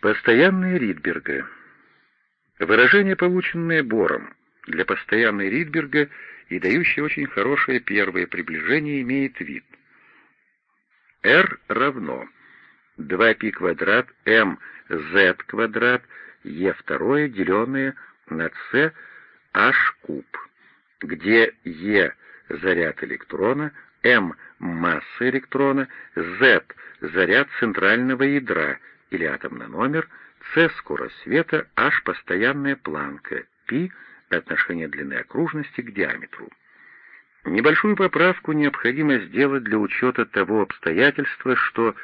Постоянные Ридберга. Выражение, полученное Бором для постоянной Ридберга и дающее очень хорошее первое приближение, имеет вид. R равно 2π квадрат mz квадрат e второе, деленное на c h куб, где e заряд электрона, m масса электрона, z заряд центрального ядра или атомный номер, c скорость света, h постоянная планка, π отношение длины окружности к диаметру. Небольшую поправку необходимо сделать для учета того обстоятельства, что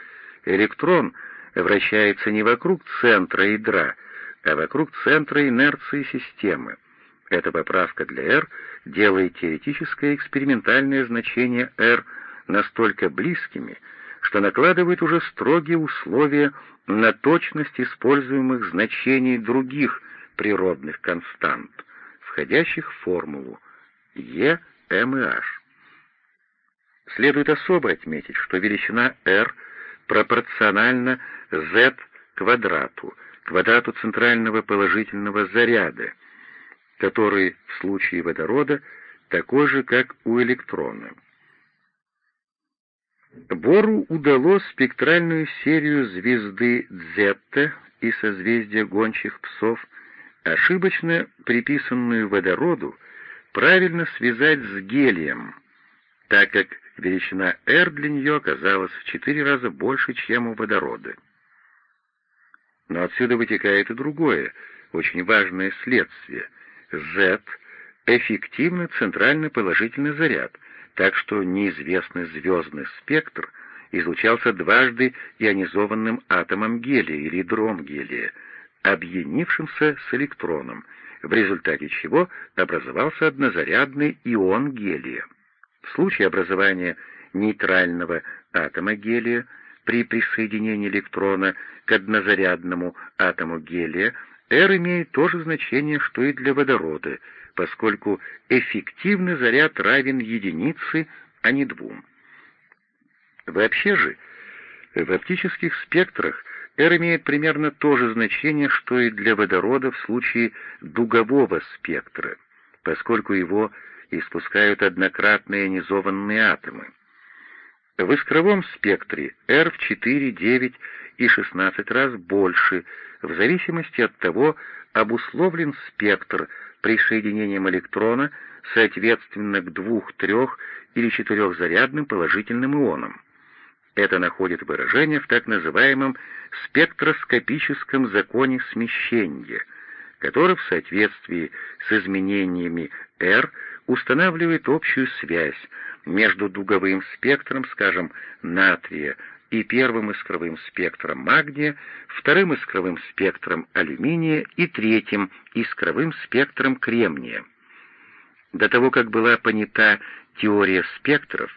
электрон вращается не вокруг центра ядра, а вокруг центра инерции системы. Эта поправка для R делает теоретическое экспериментальное значение R настолько близкими, что накладывает уже строгие условия на точность используемых значений других природных констант, входящих в формулу E, M и H. Следует особо отметить, что величина R пропорциональна Z квадрату, квадрату центрального положительного заряда, который в случае водорода такой же, как у электрона. Бору удалось спектральную серию звезды Дзетта и созвездия гончих псов, ошибочно приписанную водороду, правильно связать с гелием, так как величина R для нее оказалась в четыре раза больше, чем у водорода. Но отсюда вытекает и другое, очень важное следствие. Z — эффективный центральный положительный заряд, так что неизвестный звездный спектр излучался дважды ионизованным атомом гелия или ядром гелия, объединившимся с электроном, в результате чего образовался однозарядный ион гелия. В случае образования нейтрального атома гелия при присоединении электрона к однозарядному атому гелия R имеет то же значение, что и для водорода, поскольку эффективный заряд равен единице, а не двум. Вообще же, в оптических спектрах R имеет примерно то же значение, что и для водорода в случае дугового спектра, поскольку его испускают однократно ионизованные атомы. В искровом спектре R в 4, 9 и 16 раз больше, в зависимости от того, обусловлен спектр присоединением электрона соответственно к двух, трех или четырехзарядным положительным ионам. Это находит выражение в так называемом спектроскопическом законе смещения, который в соответствии с изменениями R устанавливает общую связь между дуговым спектром, скажем, натрия и первым искровым спектром магния, вторым искровым спектром алюминия и третьим искровым спектром кремния. До того, как была понята теория спектров,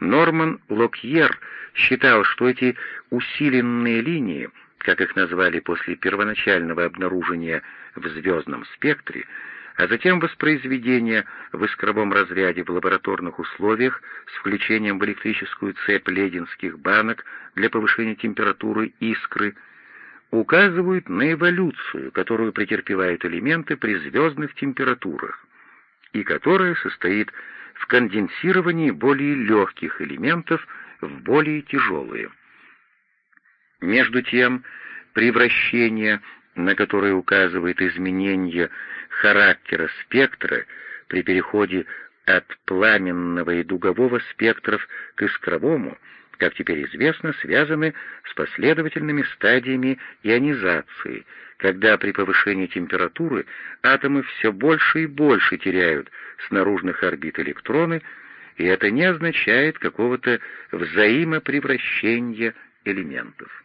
Норман Локьер считал, что эти усиленные линии, как их назвали после первоначального обнаружения в звездном спектре, а затем воспроизведение в искровом разряде в лабораторных условиях с включением в электрическую цепь лединских банок для повышения температуры искры, указывают на эволюцию, которую претерпевают элементы при звездных температурах, и которая состоит в конденсировании более легких элементов в более тяжелые. Между тем, превращение, на которое указывает изменение характера спектра при переходе от пламенного и дугового спектров к искровому, как теперь известно, связаны с последовательными стадиями ионизации, когда при повышении температуры атомы все больше и больше теряют с наружных орбит электроны, и это не означает какого-то взаимопревращения элементов.